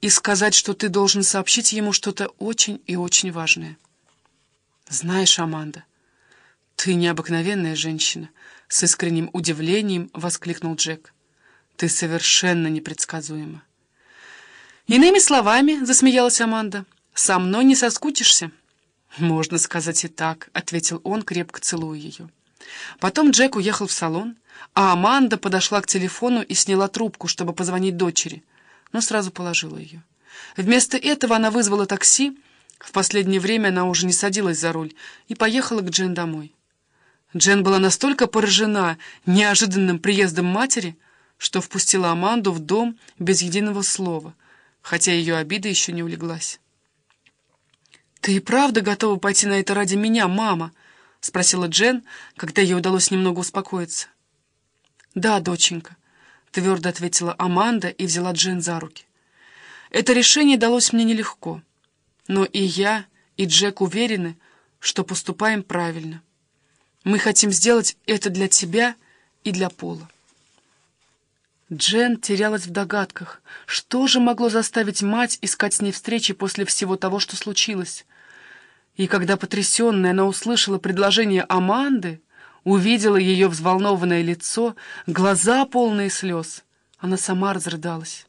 и сказать, что ты должен сообщить ему что-то очень и очень важное. Знаешь, Аманда, ты необыкновенная женщина, с искренним удивлением воскликнул Джек. Ты совершенно непредсказуема. Иными словами, засмеялась Аманда, со мной не соскучишься. «Можно сказать и так», — ответил он, крепко целуя ее. Потом Джек уехал в салон, а Аманда подошла к телефону и сняла трубку, чтобы позвонить дочери, но сразу положила ее. Вместо этого она вызвала такси, в последнее время она уже не садилась за руль, и поехала к Джен домой. Джен была настолько поражена неожиданным приездом матери, что впустила Аманду в дом без единого слова, хотя ее обида еще не улеглась. «Ты и правда готова пойти на это ради меня, мама?» — спросила Джен, когда ей удалось немного успокоиться. «Да, доченька», — твердо ответила Аманда и взяла Джен за руки. «Это решение далось мне нелегко, но и я, и Джек уверены, что поступаем правильно. Мы хотим сделать это для тебя и для Пола». Джен терялась в догадках. Что же могло заставить мать искать с ней встречи после всего того, что случилось? И когда потрясенная она услышала предложение Аманды, увидела ее взволнованное лицо, глаза полные слез, она сама разрыдалась.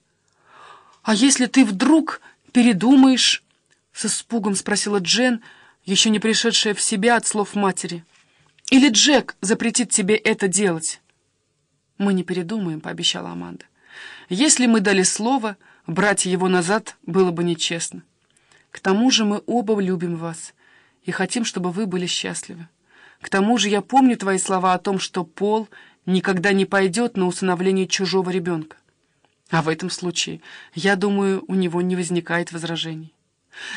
«А если ты вдруг передумаешь?» — с испугом спросила Джен, еще не пришедшая в себя от слов матери. «Или Джек запретит тебе это делать?» «Мы не передумаем», — пообещала Аманда. «Если мы дали слово, брать его назад было бы нечестно. К тому же мы оба любим вас и хотим, чтобы вы были счастливы. К тому же я помню твои слова о том, что Пол никогда не пойдет на усыновление чужого ребенка. А в этом случае, я думаю, у него не возникает возражений.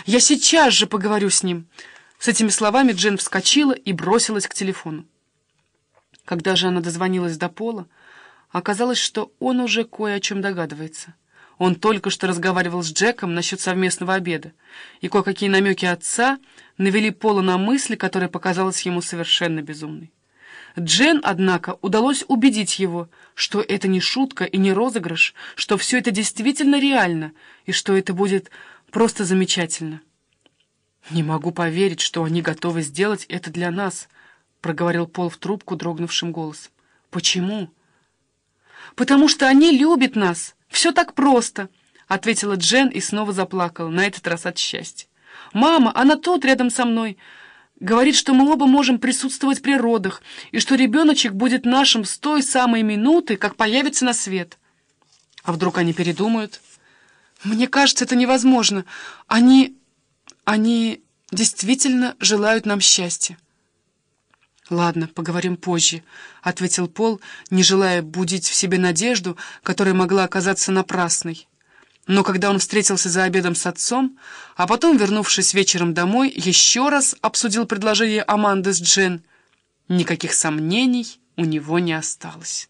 Я сейчас же поговорю с ним. С этими словами Джен вскочила и бросилась к телефону. Когда же она дозвонилась до Пола, оказалось, что он уже кое о чем догадывается. Он только что разговаривал с Джеком насчет совместного обеда, и кое-какие намеки отца навели Пола на мысли, которая показалась ему совершенно безумной. Джен, однако, удалось убедить его, что это не шутка и не розыгрыш, что все это действительно реально, и что это будет просто замечательно. «Не могу поверить, что они готовы сделать это для нас», — проговорил Пол в трубку дрогнувшим голосом. «Почему?» «Потому что они любят нас», «Все так просто», — ответила Джен и снова заплакала, на этот раз от счастья. «Мама, она тут, рядом со мной. Говорит, что мы оба можем присутствовать при родах, и что ребеночек будет нашим с той самой минуты, как появится на свет. А вдруг они передумают? Мне кажется, это невозможно. Они... они действительно желают нам счастья. «Ладно, поговорим позже», — ответил Пол, не желая будить в себе надежду, которая могла оказаться напрасной. Но когда он встретился за обедом с отцом, а потом, вернувшись вечером домой, еще раз обсудил предложение Аманды с Джен, никаких сомнений у него не осталось.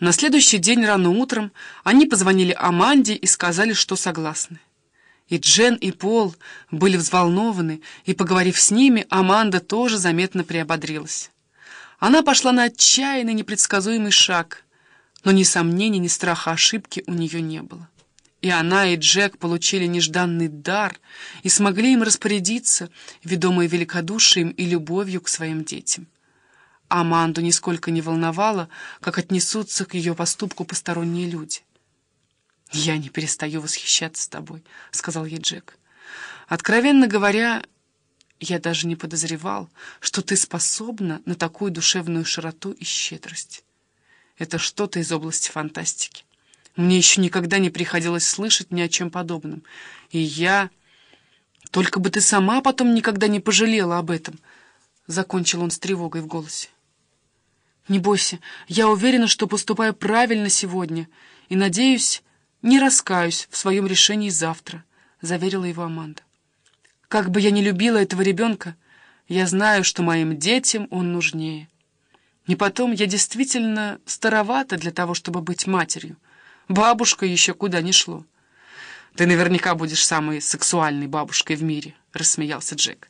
На следующий день рано утром они позвонили Аманде и сказали, что согласны. И Джен, и Пол были взволнованы, и, поговорив с ними, Аманда тоже заметно приободрилась. Она пошла на отчаянный, непредсказуемый шаг, но ни сомнений, ни страха ошибки у нее не было. И она, и Джек получили нежданный дар и смогли им распорядиться, ведомые великодушием и любовью к своим детям. Аманду нисколько не волновало, как отнесутся к ее поступку посторонние люди. «Я не перестаю восхищаться тобой», — сказал ей Джек. «Откровенно говоря, я даже не подозревал, что ты способна на такую душевную широту и щедрость. Это что-то из области фантастики. Мне еще никогда не приходилось слышать ни о чем подобном. И я... Только бы ты сама потом никогда не пожалела об этом», — закончил он с тревогой в голосе. «Не бойся, я уверена, что поступаю правильно сегодня, и, надеюсь, «Не раскаюсь в своем решении завтра», — заверила его Аманда. «Как бы я ни любила этого ребенка, я знаю, что моим детям он нужнее. И потом, я действительно старовата для того, чтобы быть матерью. Бабушка еще куда ни шло». «Ты наверняка будешь самой сексуальной бабушкой в мире», — рассмеялся Джек.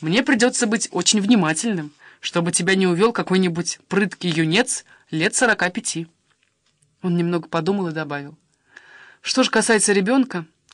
«Мне придется быть очень внимательным, чтобы тебя не увел какой-нибудь прыткий юнец лет сорока пяти». Он немного подумал и добавил. Что же касается ребенка,